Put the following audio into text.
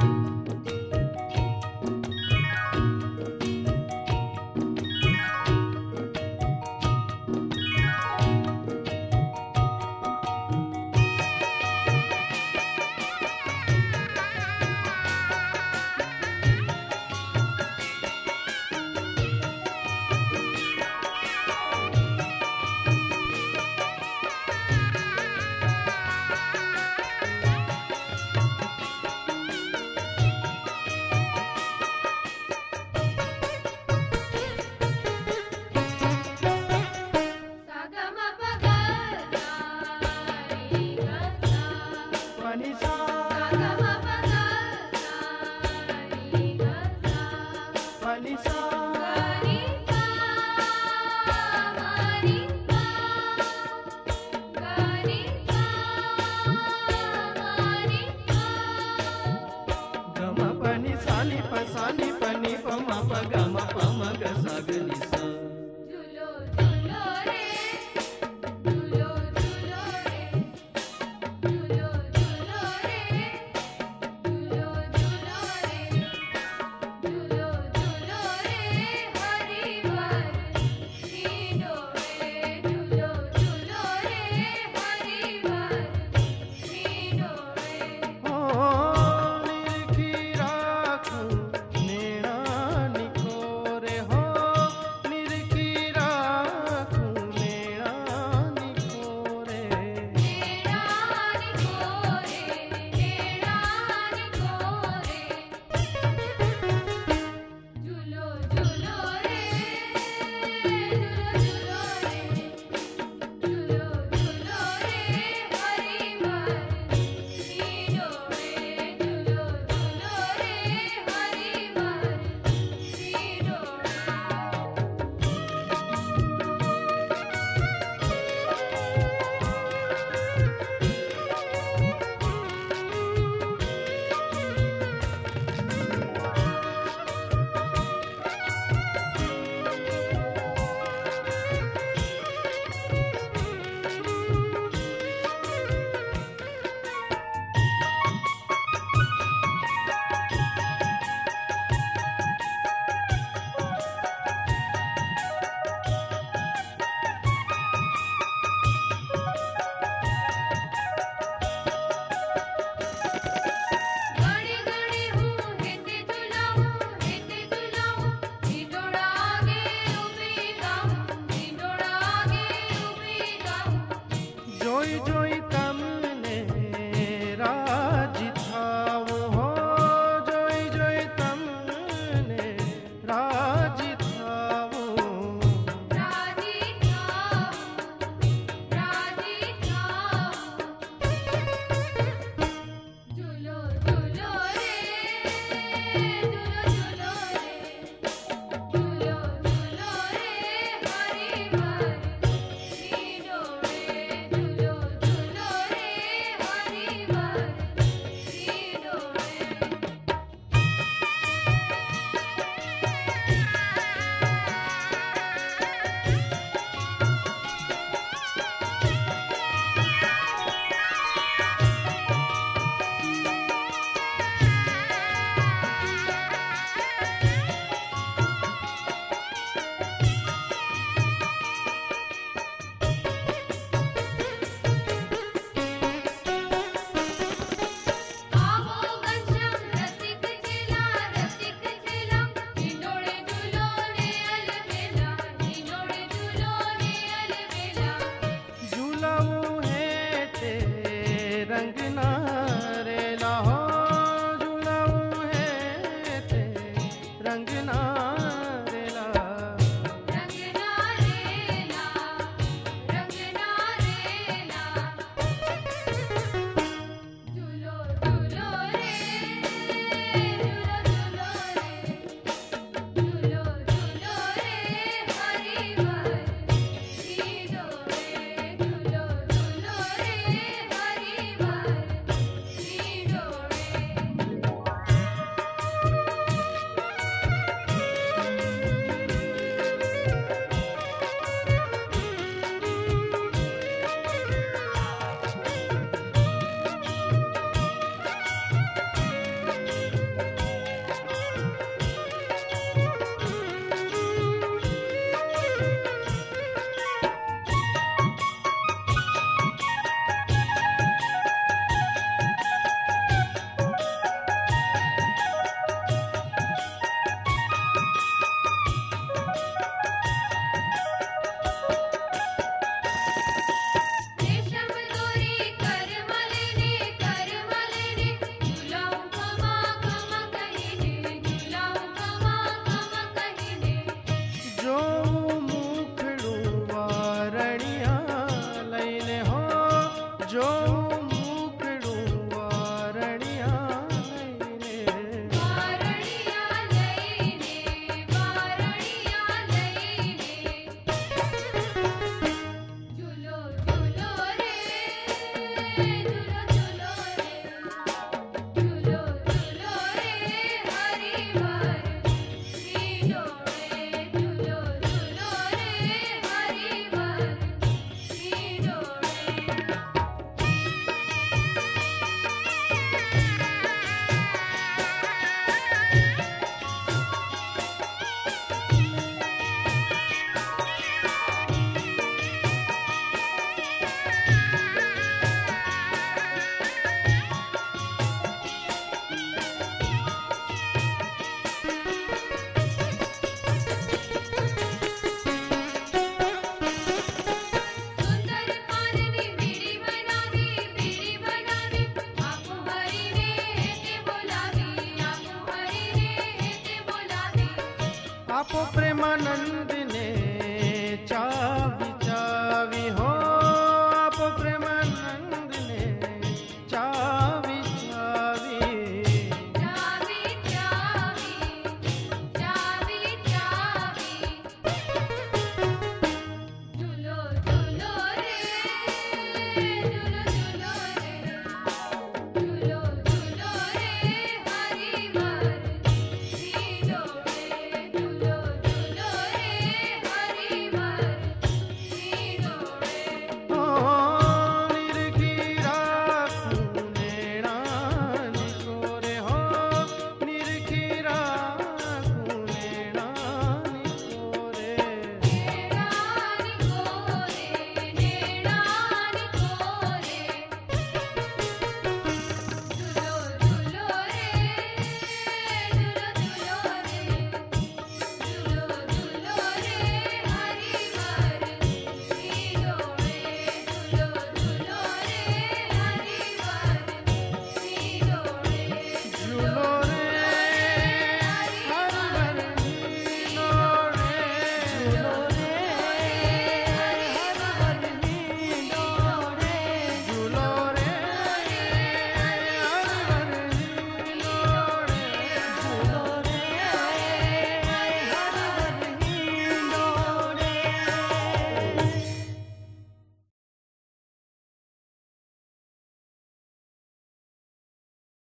झूलो फसानी फसानी বিজয়ী मन